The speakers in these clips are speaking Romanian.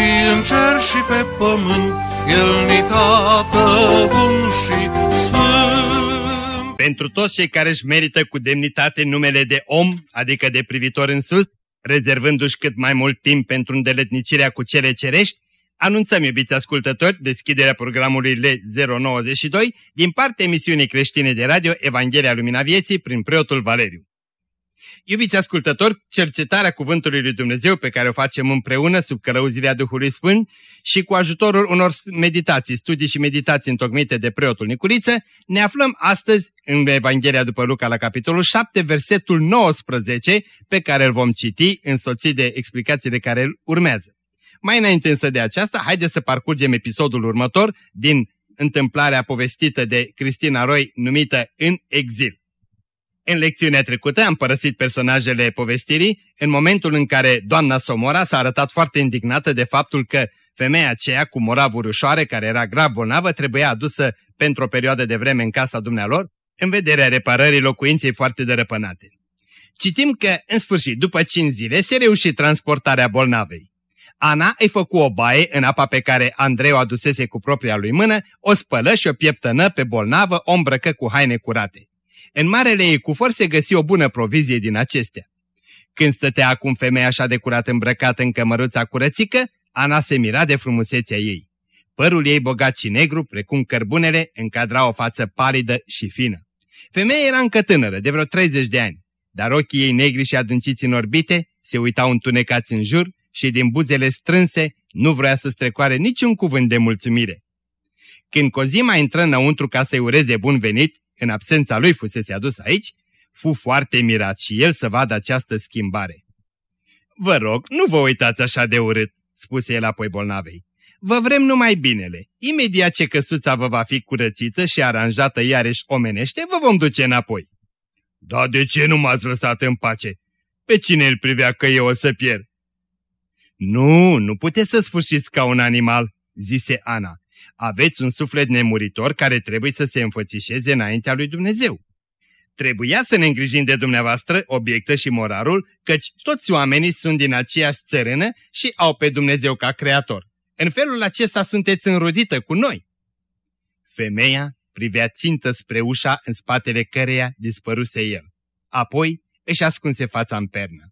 și în cer și pe pământ, El ni tată bun și sfânt. Pentru toți cei care își merită cu demnitate numele de om, adică de privitor în sus, rezervându-și cât mai mult timp pentru îndeletnicirea cu cele cerești, anunțăm, iubiți ascultători, deschiderea programului L092 din partea emisiunii creștine de radio Evanghelia Lumina Vieții prin preotul Valeriu. Iubiți ascultători, cercetarea Cuvântului Lui Dumnezeu pe care o facem împreună sub călăuzirea Duhului Sfânt și cu ajutorul unor meditații, studii și meditații întocmite de preotul Nicuriță, ne aflăm astăzi în Evanghelia după Luca la capitolul 7, versetul 19, pe care îl vom citi însoțit de explicațiile care urmează. Mai înainte însă de aceasta, haideți să parcurgem episodul următor din întâmplarea povestită de Cristina Roy numită În exil. În lecțiunea trecută am părăsit personajele povestirii în momentul în care doamna Somora s-a arătat foarte indignată de faptul că femeia aceea cu moravuri ușoare, care era grav bolnavă, trebuia adusă pentru o perioadă de vreme în casa dumnealor, în vederea reparării locuinței foarte dărăpânate. Citim că, în sfârșit, după 5 zile, se reuși transportarea bolnavei. Ana îi făcu o baie în apa pe care Andrei o adusese cu propria lui mână, o spălă și o pieptănă pe bolnavă, o îmbrăcă cu haine curate. În marele ei cufor se găsi o bună provizie din acestea. Când stătea acum femeia așa de curat îmbrăcată în cămăruța curățică, Ana se mira de frumusețea ei. Părul ei bogat și negru, precum cărbunele, încadra o față palidă și fină. Femeia era încă tânără, de vreo 30 de ani, dar ochii ei negri și adânciți în orbite se uitau întunecați în jur și din buzele strânse nu vrea să strecoare niciun cuvânt de mulțumire. Când Cozima intră înăuntru ca să-i ureze bun venit, în absența lui fusese adus aici, fu foarte mirat și el să vadă această schimbare. Vă rog, nu vă uitați așa de urât, spuse el apoi bolnavei. Vă vrem numai binele. Imediat ce căsuța vă va fi curățită și aranjată iarăși omenește, vă vom duce înapoi. Da, de ce nu m-ați lăsat în pace? Pe cine îl privea că eu o să pierd? Nu, nu puteți să sfârșiți ca un animal, zise Ana. Aveți un suflet nemuritor care trebuie să se înfățișeze înaintea lui Dumnezeu. Trebuia să ne îngrijim de dumneavoastră, obiectă și morarul, căci toți oamenii sunt din aceeași țărână și au pe Dumnezeu ca creator. În felul acesta sunteți înrudită cu noi. Femeia privea țintă spre ușa în spatele căreia dispăruse el. Apoi își ascunse fața în pernă.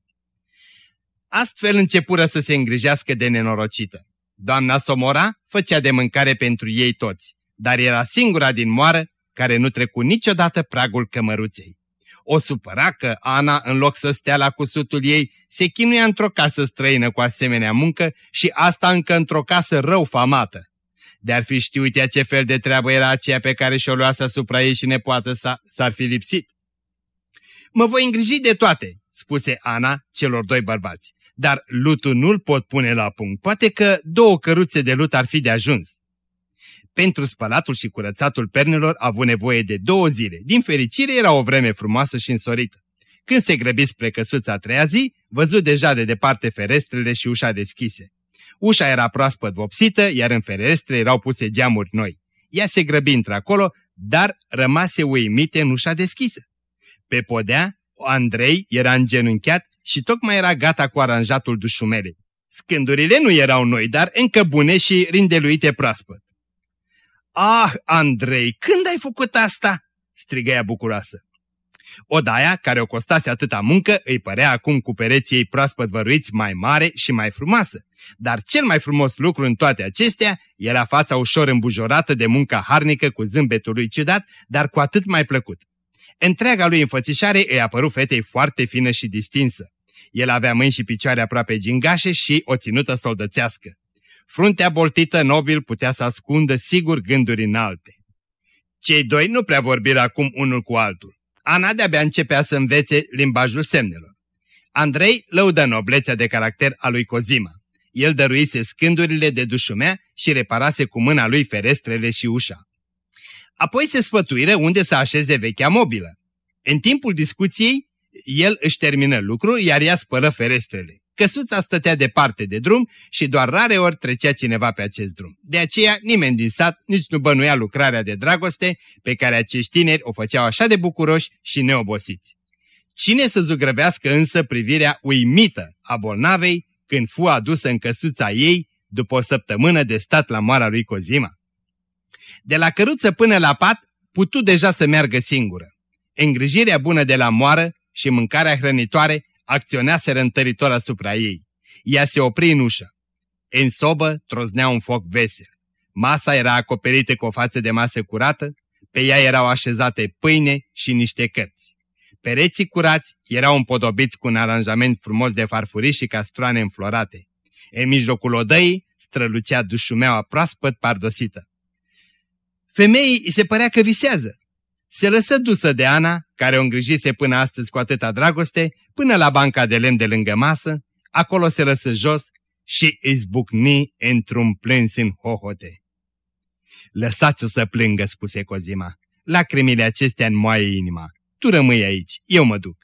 Astfel începură să se îngrijească de nenorocită. Doamna Somora făcea de mâncare pentru ei toți, dar era singura din moară care nu trecu niciodată pragul cămăruței. O supăra că Ana, în loc să stea la cusutul ei, se chinuia într-o casă străină cu asemenea muncă și asta încă într-o casă rău famată. De-ar fi știut ea ce fel de treabă era aceea pe care și-o luase asupra ei și nepoată sa, s-ar fi lipsit. Mă voi îngriji de toate, spuse Ana celor doi bărbați dar lutul nu-l pot pune la punct. Poate că două căruțe de lut ar fi de ajuns. Pentru spălatul și curățatul pernelor a avut nevoie de două zile. Din fericire era o vreme frumoasă și însorită. Când se grăbi spre căsuța a treia zi, văzut deja de departe ferestrele și ușa deschise. Ușa era proaspăt vopsită, iar în ferestre erau puse geamuri noi. Ea se grăbi într-acolo, dar rămase uimite în ușa deschisă. Pe podea, Andrei era îngenunchiat și tocmai era gata cu aranjatul dușumelei. Scândurile nu erau noi, dar încă bune și rindeluite proaspăt. Ah, Andrei, când ai făcut asta?" strigă ea bucuroasă. Odaia, care o costase atâta muncă, îi părea acum cu pereții ei proaspăt văruiți mai mare și mai frumoasă. Dar cel mai frumos lucru în toate acestea era fața ușor îmbujorată de munca harnică cu zâmbetul lui ciudat, dar cu atât mai plăcut. Întreaga lui înfățișare îi apăru fetei foarte fină și distinsă. El avea mâini și picioare aproape gingașe și o ținută soldățească. Fruntea boltită nobil putea să ascundă sigur gânduri înalte. Cei doi nu prea vorbiră acum unul cu altul. Ana de-abia începea să învețe limbajul semnelor. Andrei lăudă noblețea de caracter a lui Cozima. el dăruise scândurile de dușumea și reparase cu mâna lui ferestrele și ușa. Apoi se sfătuiră unde să așeze vechea mobilă. În timpul discuției, el își termină lucrul, iar ea spălă ferestrele. Căsuța stătea departe de drum și doar rare ori trecea cineva pe acest drum. De aceea nimeni din sat nici nu bănuia lucrarea de dragoste pe care acești tineri o făceau așa de bucuroși și neobosiți. Cine să zugrăvească însă privirea uimită a bolnavei când fu adusă în căsuța ei după o săptămână de stat la moara lui Cozima? De la căruță până la pat putu deja să meargă singură. Îngrijirea bună de la moară și mâncarea hrănitoare acționeaseră întăritor asupra ei. Ea se opri în ușă. În sobă troznea un foc vesel. Masa era acoperită cu o față de masă curată, pe ea erau așezate pâine și niște cărți. Pereții curați erau împodobiți cu un aranjament frumos de farfurii și castroane înflorate. În mijlocul odăii strălucea dușumeaua proaspăt pardosită. Femeii îi se părea că visează. Se lăsă dusă de Ana, care o îngrijise până astăzi cu atâta dragoste, până la banca de lemn de lângă masă, acolo se lăsă jos și izbucni într-un plâns în hohote. Lăsați-o să plângă, spuse Cozima. Lacrimile acestea înmoaie inima. Tu rămâi aici, eu mă duc.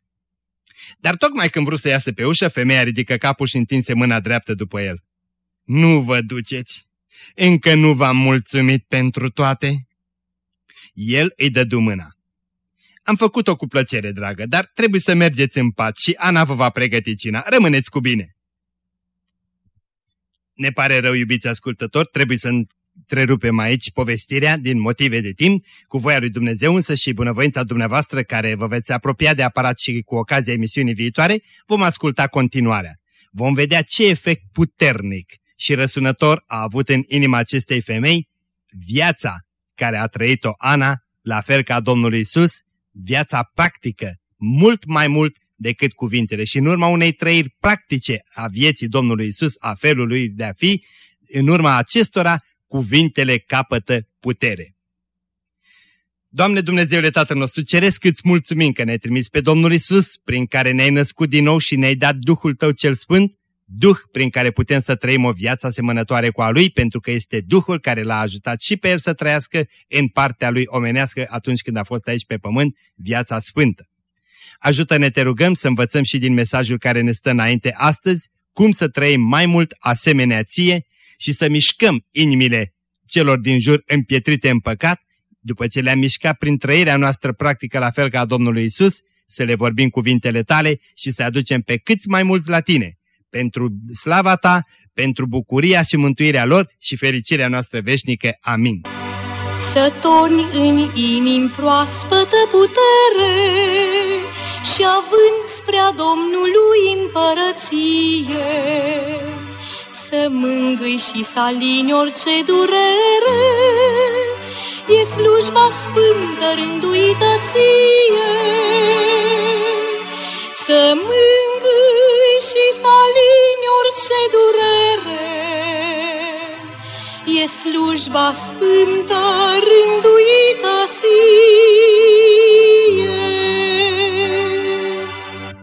Dar tocmai când vrut să iasă pe ușă, femeia ridică capul și întinse mâna dreaptă după el. Nu vă duceți. Încă nu v-am mulțumit pentru toate. El îi dădu mâna. Am făcut-o cu plăcere, dragă, dar trebuie să mergeți în pat și Ana vă va pregăti cina. Rămâneți cu bine! Ne pare rău, iubiți ascultători, trebuie să întrerupem aici povestirea din motive de timp, cu voia lui Dumnezeu însă și bunăvoința dumneavoastră care vă veți apropia de aparat și cu ocazia emisiunii viitoare, vom asculta continuarea. Vom vedea ce efect puternic și răsunător a avut în inima acestei femei viața care a trăit-o Ana, la fel ca Domnul Isus, viața practică, mult mai mult decât cuvintele. Și în urma unei trăiri practice a vieții Domnului Isus, a felului de a fi, în urma acestora, cuvintele capătă putere. Doamne Dumnezeule Tatăl nostru, ceresc îți mulțumim că ne-ai trimis pe Domnul Isus, prin care ne-ai născut din nou și ne-ai dat Duhul Tău cel Sfânt, Duh prin care putem să trăim o viață asemănătoare cu a Lui, pentru că este Duhul care l-a ajutat și pe El să trăiască în partea Lui omenească atunci când a fost aici pe pământ, viața sfântă. Ajută-ne, te rugăm, să învățăm și din mesajul care ne stă înainte astăzi, cum să trăim mai mult asemenea ție și să mișcăm inimile celor din jur împietrite în păcat, după ce le-am mișcat prin trăirea noastră practică la fel ca a Domnului Isus, să le vorbim cuvintele tale și să aducem pe câți mai mulți la tine, pentru slava ta, pentru bucuria și mântuirea lor și fericirea noastră veșnică. Amin. Să torni în inim proaspătă putere și având spre a Domnului împărăție, să mângâi și să alini orice durere, e slujba sfântă rânduită ție. Să mângâi și să alini orice durere, e slujba sfântă rânduită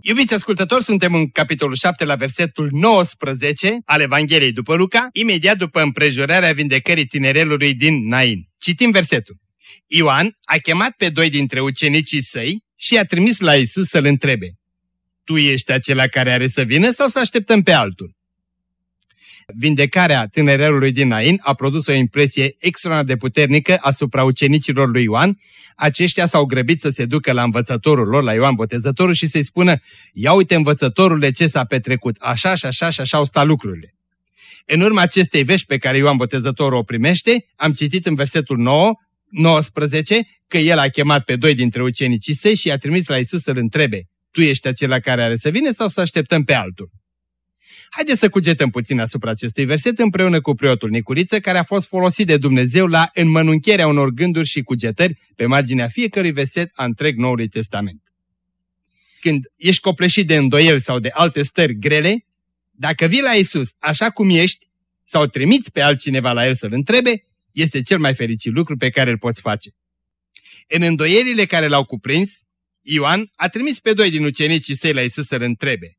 Iubiți ascultători, suntem în capitolul 7 la versetul 19 al Evangheliei după Luca, imediat după împrejurarea vindecării tinerelului din Nain. Citim versetul. Ioan a chemat pe doi dintre ucenicii săi și i-a trimis la Isus să-l întrebe. Tu ești acela care are să vină sau să așteptăm pe altul? Vindecarea tânărelului din Nain a produs o impresie extraordinar de puternică asupra ucenicilor lui Ioan. Aceștia s-au grăbit să se ducă la învățătorul lor, la Ioan Botezătorul și să-i spună, ia uite învățătorule ce s-a petrecut, așa și așa și așa au stat lucrurile. În urma acestei vești pe care Ioan Botezătorul o primește, am citit în versetul 9, 19 că el a chemat pe doi dintre ucenicii săi și i-a trimis la Isus să-l întrebe, tu ești acela care are să vină sau să așteptăm pe altul? Haideți să cugetăm puțin asupra acestui verset împreună cu preotul Nicuriță, care a fost folosit de Dumnezeu la înmănuncherea unor gânduri și cugetări pe marginea fiecărui verset a întreg Noului Testament. Când ești copleșit de îndoieli sau de alte stări grele, dacă vii la Isus așa cum ești sau trimiți pe altcineva la El să-L întrebe, este cel mai fericit lucru pe care îl poți face. În îndoielile care l-au cuprins, Ioan a trimis pe doi din ucenicii săi la Isus să-L întrebe.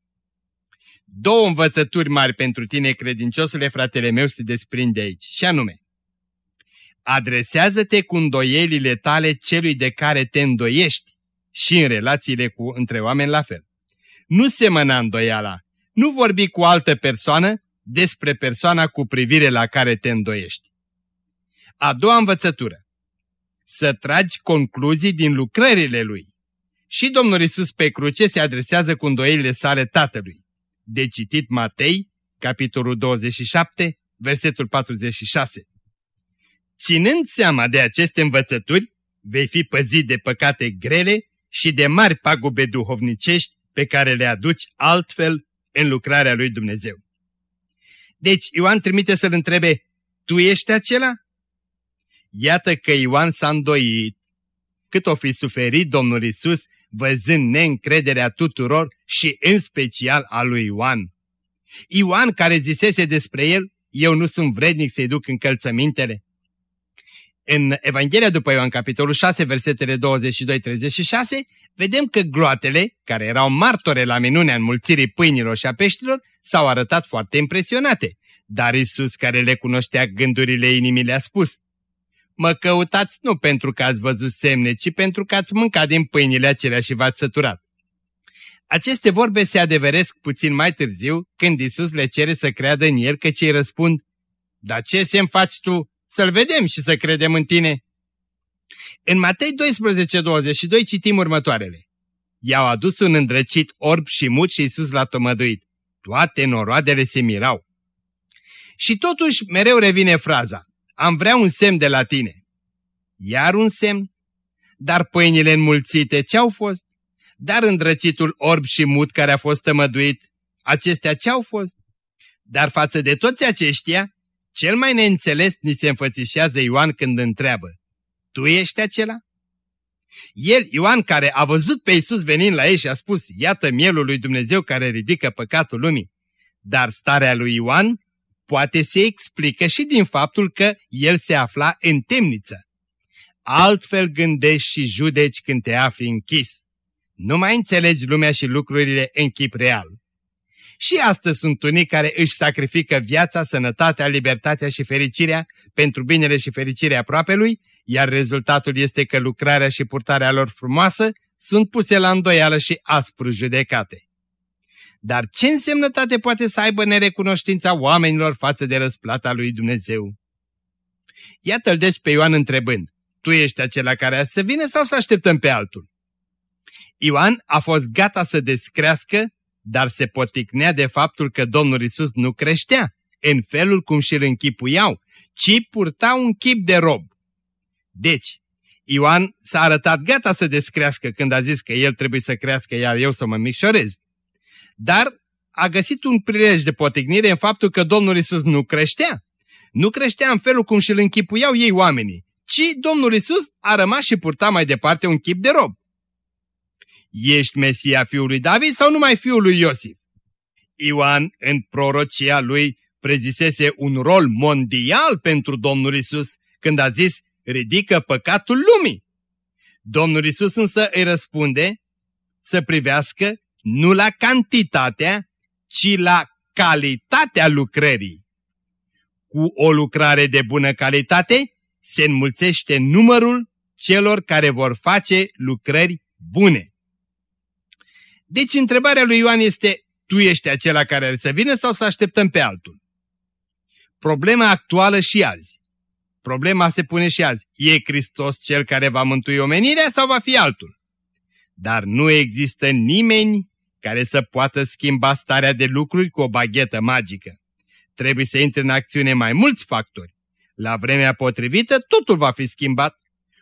Două învățături mari pentru tine, credinciosule fratele meu, se desprinde aici, și anume, adresează-te cu îndoielile tale celui de care te îndoiești și în relațiile cu între oameni la fel. Nu semăna îndoiala, nu vorbi cu altă persoană despre persoana cu privire la care te îndoiești. A doua învățătură. Să tragi concluzii din lucrările lui. Și Domnul Isus pe cruce se adresează cu îndoielile sale Tatălui. De citit Matei, capitolul 27, versetul 46. Ținând seama de aceste învățături, vei fi păzit de păcate grele și de mari pagube duhovnicești pe care le aduci altfel în lucrarea lui Dumnezeu. Deci Ioan trimite să-l întrebe, tu ești acela? Iată că Ioan s-a îndoit. Cât o fi suferit Domnul Isus, văzând neîncrederea tuturor și în special a lui Ioan. Ioan care zisese despre el, eu nu sunt vrednic să-i duc încălțămintele. În Evanghelia după Ioan, capitolul 6, versetele 22-36, vedem că gloatele, care erau martore la minunea înmulțirii pâinilor și a peștilor, s-au arătat foarte impresionate. Dar Isus, care le cunoștea gândurile inimii, le-a spus, Mă căutați nu pentru că ați văzut semne, ci pentru că ați mâncat din pâinile acelea și v-ați săturat. Aceste vorbe se adeveresc puțin mai târziu, când Isus le cere să creadă în el, că cei răspund, Dar ce semn faci tu? Să-l vedem și să credem în tine. În Matei 12, 22 citim următoarele. I-au adus un îndrăcit orb și mut și Iisus l-a tămăduit. Toate noroadele se mirau. Și totuși mereu revine fraza, am vrea un semn de la tine. Iar un semn? Dar pâinile înmulțite ce-au fost? Dar îndrăcitul orb și mut care a fost tămăduit, acestea ce-au fost? Dar față de toți aceștia, cel mai neînțeles ni se înfățișează Ioan când întreabă, Tu ești acela? El, Ioan, care a văzut pe Iisus venind la ei și a spus, iată mielul lui Dumnezeu care ridică păcatul lumii. Dar starea lui Ioan poate se explică și din faptul că el se afla în temniță. Altfel gândești și judeci când te afli închis. Nu mai înțelegi lumea și lucrurile în chip real. Și astăzi sunt unii care își sacrifică viața, sănătatea, libertatea și fericirea pentru binele și fericirea aproapelui, iar rezultatul este că lucrarea și purtarea lor frumoasă sunt puse la îndoială și aspru judecate. Dar ce însemnătate poate să aibă nerecunoștința oamenilor față de răsplata lui Dumnezeu? Iată-l deci pe Ioan întrebând, tu ești acela care a să vină sau să așteptăm pe altul? Ioan a fost gata să descrească dar se poticnea de faptul că Domnul Isus nu creștea în felul cum și-l închipuiau, ci purta un chip de rob. Deci, Ioan s-a arătat gata să descrească când a zis că el trebuie să crească, iar eu să mă micșorez. Dar a găsit un prilej de potignire în faptul că Domnul Isus nu creștea. Nu creștea în felul cum și-l închipuiau ei oamenii, ci Domnul Isus a rămas și purta mai departe un chip de rob. Ești Mesia fiului David sau numai fiul lui Iosif? Ioan, în prorocia lui, prezisese un rol mondial pentru Domnul Isus când a zis, ridică păcatul lumii. Domnul Isus însă îi răspunde să privească nu la cantitatea, ci la calitatea lucrării. Cu o lucrare de bună calitate se înmulțește numărul celor care vor face lucrări bune. Deci întrebarea lui Ioan este, tu ești acela care ar să vină sau să așteptăm pe altul? Problema actuală și azi. Problema se pune și azi. E Hristos cel care va mântui omenirea sau va fi altul? Dar nu există nimeni care să poată schimba starea de lucruri cu o baghetă magică. Trebuie să intre în acțiune mai mulți factori. La vremea potrivită totul va fi schimbat.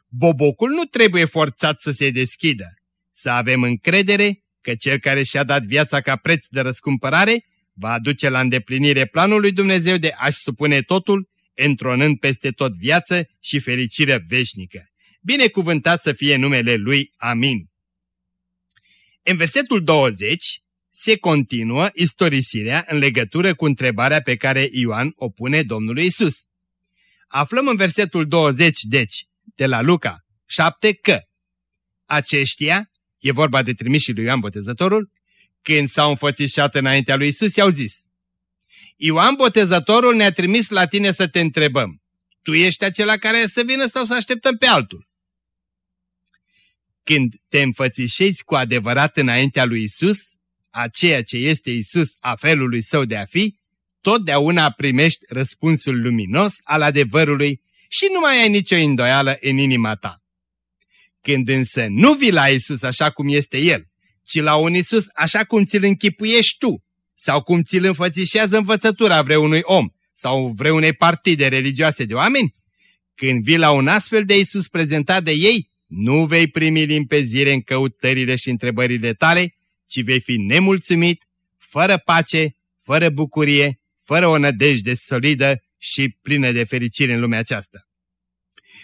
Bobocul nu trebuie forțat să se deschidă. Să avem încredere că cel care și-a dat viața ca preț de răscumpărare va aduce la îndeplinire planul lui Dumnezeu de a-și supune totul, întronând peste tot viață și fericire veșnică. Binecuvântat să fie numele Lui. Amin. În versetul 20 se continuă istorisirea în legătură cu întrebarea pe care Ioan o pune Domnului Isus. Aflăm în versetul 20, deci, de la Luca 7, că aceștia e vorba de trimișii lui Ioan Botezătorul, Când s-au înfățișat înaintea lui Isus, i-au zis, Ioan Botezătorul ne-a trimis la tine să te întrebăm. Tu ești acela care să vină sau să așteptăm pe altul? Când te înfățișezi cu adevărat înaintea lui Isus, a ceea ce este Isus a felului său de a fi, totdeauna primești răspunsul luminos al adevărului și nu mai ai nicio îndoială în inima ta. Când însă nu vii la Isus așa cum este El, ci la un Isus așa cum ți-l închipuiești tu, sau cum ți-l înfățișează învățătura vreunui om sau vreunei partide religioase de oameni, când vii la un astfel de Isus prezentat de ei, nu vei primi limpezire în căutările și întrebările tale, ci vei fi nemulțumit, fără pace, fără bucurie, fără o nădejde solidă și plină de fericire în lumea aceasta.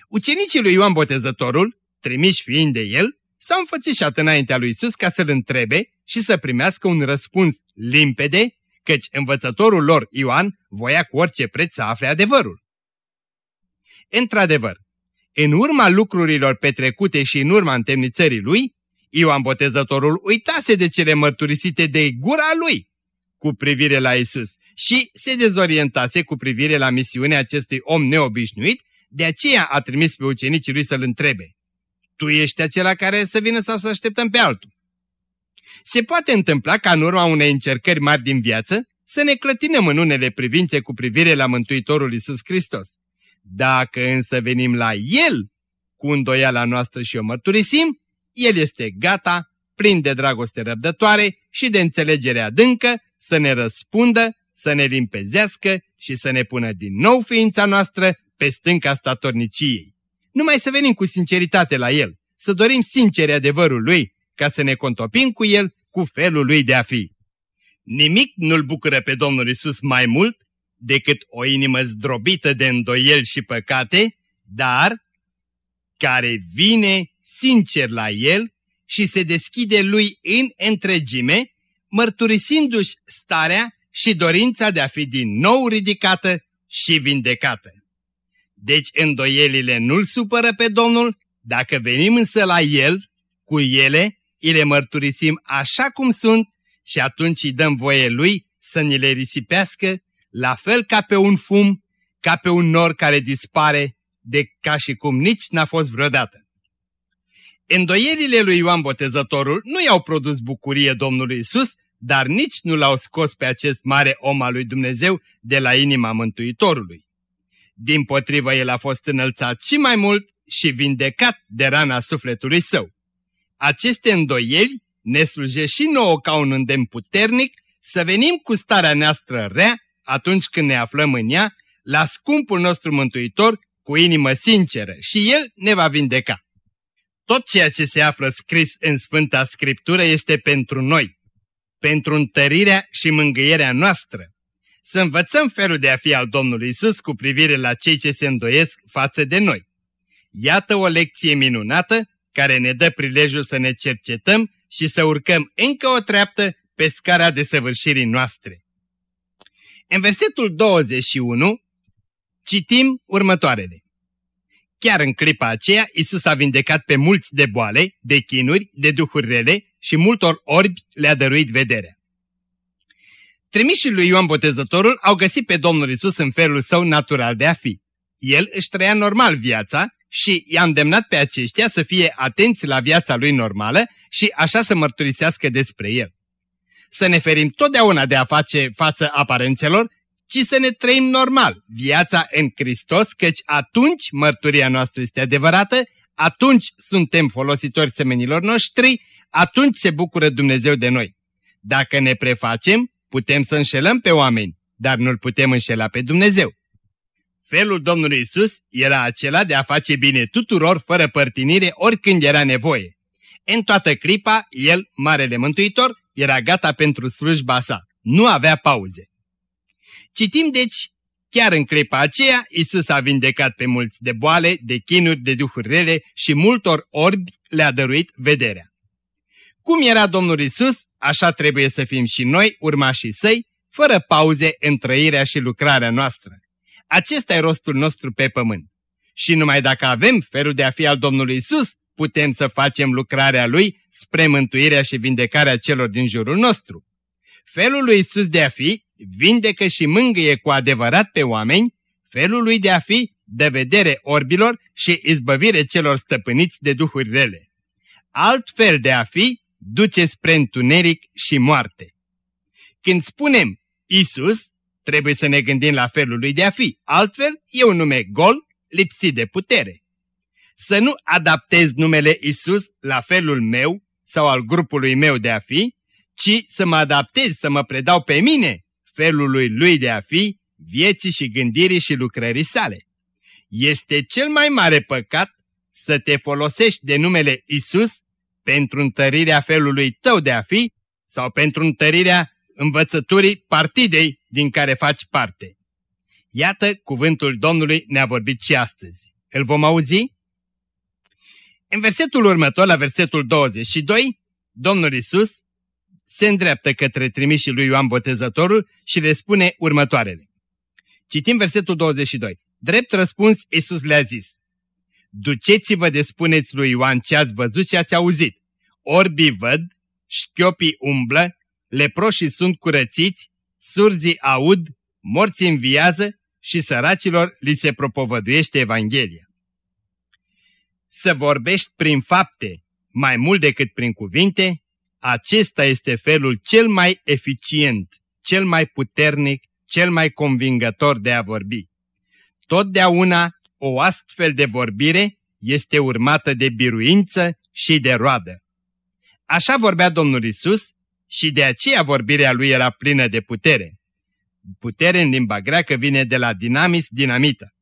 Ucenicii lui Ioan Botezătorul, trimiși fiind de el, s-au înfățișat înaintea lui Isus ca să-l întrebe și să primească un răspuns limpede, căci învățătorul lor, Ioan, voia cu orice preț să afle adevărul. Într-adevăr, în urma lucrurilor petrecute și în urma întemnițării lui, Ioan Botezătorul uitase de cele mărturisite de gura lui cu privire la Isus și se dezorientase cu privire la misiunea acestui om neobișnuit, de aceea a trimis pe ucenicii lui să-l întrebe. Tu ești acela care să vină sau să așteptăm pe altul? Se poate întâmpla ca în urma unei încercări mari din viață să ne clătinăm în unele privințe cu privire la Mântuitorul Isus Hristos. Dacă însă venim la El cu îndoiala noastră și o mărturisim, El este gata, plin de dragoste răbdătoare și de înțelegere adâncă, să ne răspundă, să ne limpezească și să ne pună din nou ființa noastră pe stânca statorniciei. Numai să venim cu sinceritate la El, să dorim sincer adevărul Lui, ca să ne contopim cu El cu felul Lui de a fi. Nimic nu-L bucură pe Domnul Isus mai mult decât o inimă zdrobită de îndoieli și păcate, dar care vine sincer la El și se deschide Lui în întregime, mărturisindu-și starea și dorința de a fi din nou ridicată și vindecată. Deci îndoielile nu-L supără pe Domnul, dacă venim însă la El, cu ele, îi le mărturisim așa cum sunt și atunci îi dăm voie Lui să ni le risipească, la fel ca pe un fum, ca pe un nor care dispare, de ca și cum nici n-a fost vreodată. Îndoierile lui Ioan Botezătorul nu i-au produs bucurie Domnului Isus, dar nici nu l-au scos pe acest mare om al lui Dumnezeu de la inima Mântuitorului. Din potrivă, el a fost înălțat și mai mult și vindecat de rana sufletului său. Aceste îndoieli ne slujesc și nouă ca un îndemn puternic să venim cu starea noastră rea atunci când ne aflăm în ea, la scumpul nostru Mântuitor cu inimă sinceră și El ne va vindeca. Tot ceea ce se află scris în Sfânta Scriptură este pentru noi, pentru întărirea și mângâierea noastră. Să învățăm felul de a fi al Domnului Isus cu privire la cei ce se îndoiesc față de noi. Iată o lecție minunată care ne dă prilejul să ne cercetăm și să urcăm încă o treaptă pe scara desăvârșirii noastre. În versetul 21 citim următoarele. Chiar în clipa aceea, Isus a vindecat pe mulți de boale, de chinuri, de duhuri rele și multor orbi le-a dăruit vederea. Trimișii lui Ioan Botezătorul au găsit pe Domnul Isus în felul său natural de a fi. El își trăia normal viața și i-a îndemnat pe aceștia să fie atenți la viața lui normală și așa să mărturisească despre el. Să ne ferim totdeauna de a face față aparențelor ci să ne trăim normal viața în Hristos, căci atunci mărturia noastră este adevărată, atunci suntem folositori semenilor noștri, atunci se bucură Dumnezeu de noi. Dacă ne prefacem, putem să înșelăm pe oameni, dar nu-L putem înșela pe Dumnezeu. Felul Domnului Isus era acela de a face bine tuturor fără părtinire oricând era nevoie. În toată clipa, El, Marele Mântuitor, era gata pentru slujba sa. Nu avea pauze. Citim deci, chiar în clipa aceea, Isus a vindecat pe mulți de boale, de chinuri, de duhuri rele și multor orbi le-a dăruit vederea. Cum era Domnul Isus, așa trebuie să fim și noi, urmașii săi, fără pauze în trăirea și lucrarea noastră. Acesta e rostul nostru pe pământ. Și numai dacă avem felul de a fi al Domnului Isus, putem să facem lucrarea Lui spre mântuirea și vindecarea celor din jurul nostru. Felul lui Isus de a fi vindecă și mângâie cu adevărat pe oameni, felul lui de a fi de vedere orbilor și izbăvire celor stăpâniți de duhuri rele. Alt fel de a fi duce spre întuneric și moarte. Când spunem Isus, trebuie să ne gândim la felul lui de a fi, altfel e un nume gol, lipsit de putere. Să nu adaptez numele Isus la felul meu sau al grupului meu de a fi, ci să mă adaptez, să mă predau pe mine felului lui de a fi, vieții și gândirii și lucrării sale. Este cel mai mare păcat să te folosești de numele Isus pentru întărirea felului tău de a fi sau pentru întărirea învățăturii partidei din care faci parte. Iată, cuvântul Domnului ne-a vorbit și astăzi. Îl vom auzi? În versetul următor, la versetul 22, Domnul Isus se îndreaptă către trimișii lui Ioan Botezătorul și le spune următoarele. Citim versetul 22. Drept răspuns, Isus le-a zis, Duceți-vă de spuneți lui Ioan ce ați văzut și ați auzit. Orbii văd, șchiopii umblă, leproșii sunt curățiți, surzii aud, morții înviază și săracilor li se propovăduiește Evanghelia. Să vorbești prin fapte mai mult decât prin cuvinte, acesta este felul cel mai eficient, cel mai puternic, cel mai convingător de a vorbi. Totdeauna o astfel de vorbire este urmată de biruință și de roadă. Așa vorbea Domnul Isus și de aceea vorbirea lui era plină de putere. Putere în limba greacă vine de la dinamis, dinamită.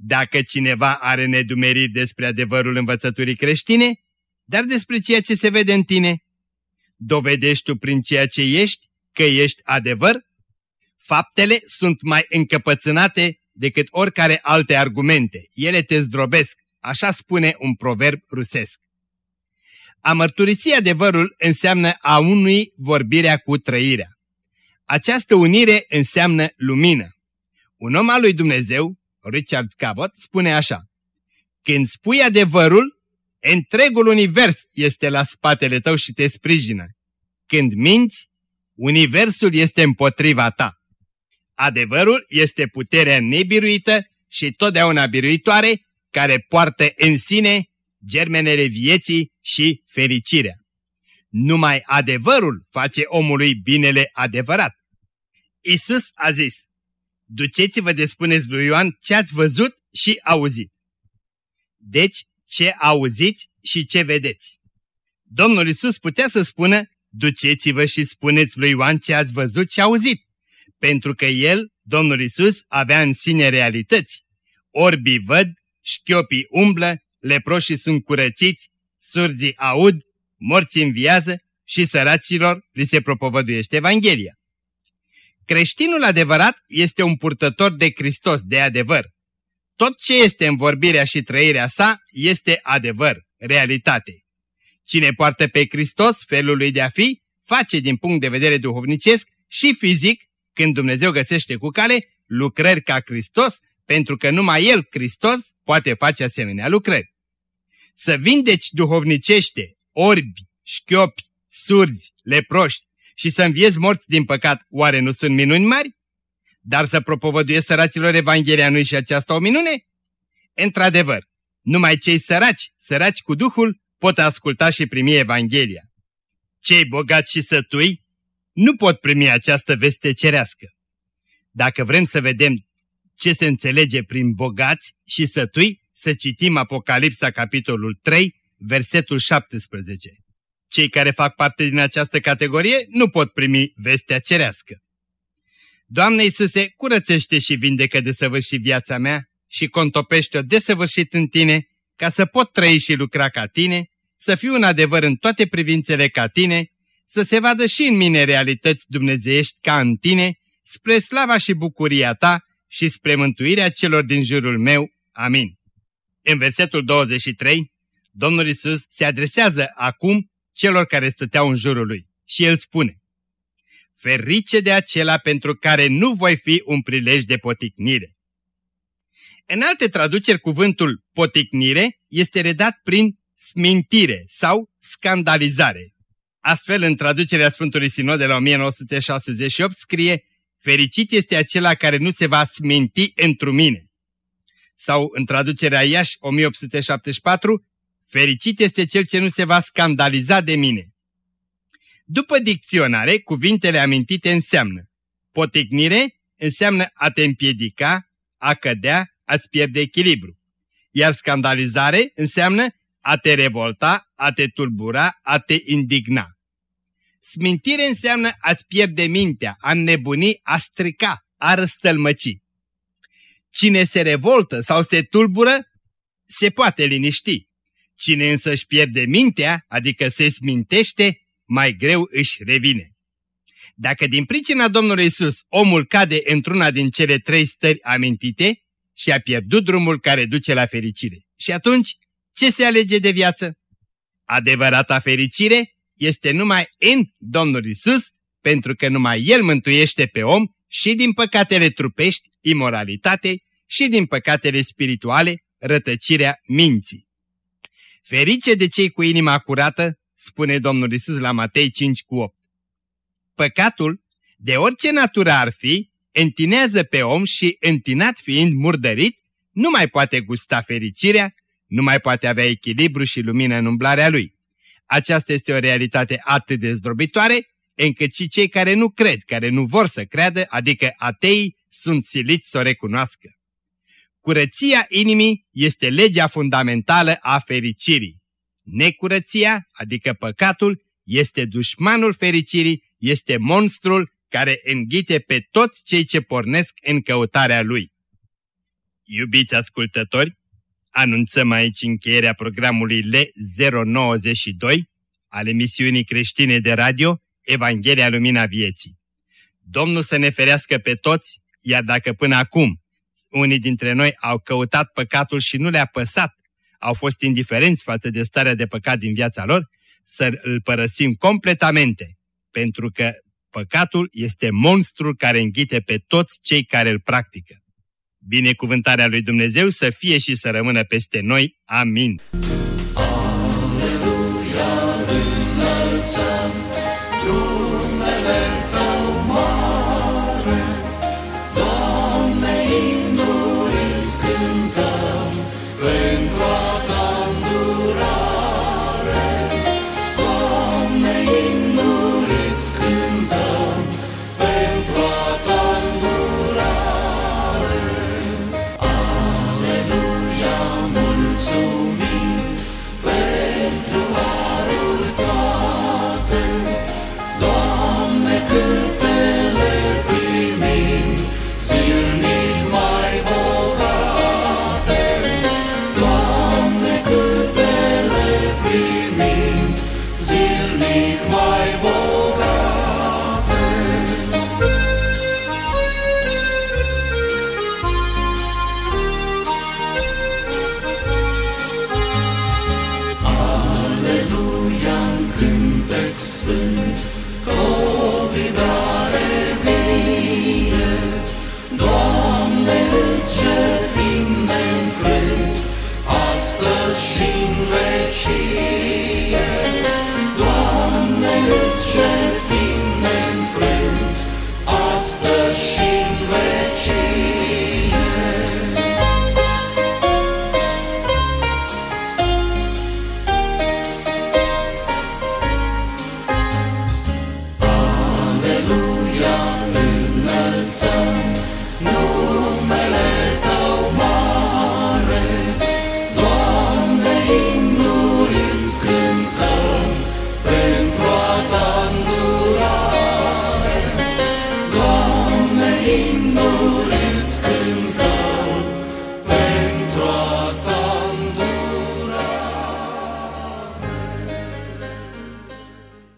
Dacă cineva are nedumeriri despre adevărul învățăturii creștine, dar despre ceea ce se vede în tine, dovedești tu prin ceea ce ești că ești adevăr? Faptele sunt mai încăpățânate decât oricare alte argumente. Ele te zdrobesc, așa spune un proverb rusesc. A mărturisi adevărul înseamnă a unui vorbirea cu trăirea. Această unire înseamnă lumină. Un om al lui Dumnezeu, Richard Cabot, spune așa. Când spui adevărul, întregul univers este la spatele tău și te sprijină. Când minți, universul este împotriva ta. Adevărul este puterea nebiruită și totdeauna biruitoare care poartă în sine germenele vieții și fericirea. Numai adevărul face omului binele adevărat. Isus a zis, duceți-vă de spuneți lui Ioan ce ați văzut și auzit. Deci, ce auziți și ce vedeți. Domnul Isus putea să spună, duceți-vă și spuneți lui Ioan ce ați văzut și auzit, pentru că el, Domnul Isus, avea în sine realități. Orbii văd, șchiopii umblă, leproșii sunt curățiți, surzii aud, morții înviază și săracilor li se propovăduiește Evanghelia. Creștinul adevărat este un purtător de Hristos, de adevăr. Tot ce este în vorbirea și trăirea sa este adevăr, realitate. Cine poartă pe Hristos felul lui de a fi, face din punct de vedere duhovnicesc și fizic, când Dumnezeu găsește cu cale, lucrări ca Hristos, pentru că numai El, Hristos, poate face asemenea lucrări. Să vindeci duhovnicește orbi, șchiopi, surzi, leproși și să înviezi morți din păcat, oare nu sunt minuni mari? Dar să propovăduie săracilor Evanghelia nu și aceasta o minune? Într-adevăr, numai cei săraci, săraci cu Duhul, pot asculta și primi Evanghelia. Cei bogați și sătui nu pot primi această veste cerească. Dacă vrem să vedem ce se înțelege prin bogați și sătui, să citim Apocalipsa capitolul 3, versetul 17. Cei care fac parte din această categorie nu pot primi vestea cerească. Doamne Iisuse, curățește și vindecă de săvârșit viața mea și contopește-o desăvârșit în Tine, ca să pot trăi și lucra ca Tine, să fiu un adevăr în toate privințele ca Tine, să se vadă și în mine realități dumnezeiești ca în Tine, spre slava și bucuria Ta și spre mântuirea celor din jurul meu. Amin. În versetul 23, Domnul Isus se adresează acum celor care stăteau în jurul lui și el spune Ferice de acela pentru care nu voi fi un prilej de poticnire. În alte traduceri, cuvântul poticnire este redat prin smintire sau scandalizare. Astfel, în traducerea Sfântului Sinod de la 1968 scrie Fericit este acela care nu se va sminti întru mine. Sau în traducerea Iași 1874, Fericit este cel ce nu se va scandaliza de mine. După dicționare, cuvintele amintite înseamnă Potignire înseamnă a te împiedica, a cădea, a-ți pierde echilibru. Iar scandalizare înseamnă a te revolta, a te tulbura, a te indigna. Smintire înseamnă a-ți pierde mintea, a nebuni, a strica, a răstălmăci. Cine se revoltă sau se tulbură, se poate liniști. Cine însă își pierde mintea, adică se smintește, mai greu își revine. Dacă din pricina Domnului Isus omul cade într-una din cele trei stări amintite și a pierdut drumul care duce la fericire, și atunci ce se alege de viață? Adevărata fericire este numai în Domnul Isus, pentru că numai El mântuiește pe om și din păcatele trupești, imoralitate, și din păcatele spirituale, rătăcirea minții. Ferice de cei cu inima curată, spune Domnul Isus la Matei 5 cu 8. Păcatul, de orice natură ar fi, întinează pe om și, întinat fiind murdărit, nu mai poate gusta fericirea, nu mai poate avea echilibru și lumină în umblarea lui. Aceasta este o realitate atât de zdrobitoare, încât și cei care nu cred, care nu vor să creadă, adică ateii, sunt siliți să o recunoască. Curăția inimii este legea fundamentală a fericirii. Necurăția, adică păcatul, este dușmanul fericirii, este monstrul care înghite pe toți cei ce pornesc în căutarea lui. Iubiți ascultători, anunțăm aici încheierea programului L092 al emisiunii creștine de radio Evanghelia Lumina Vieții. Domnul să ne ferească pe toți, iar dacă până acum unii dintre noi au căutat păcatul și nu le-a păsat, au fost indiferenți față de starea de păcat din viața lor, să îl părăsim completamente, pentru că păcatul este monstrul care înghite pe toți cei care îl practică. Binecuvântarea lui Dumnezeu să fie și să rămână peste noi. Amin.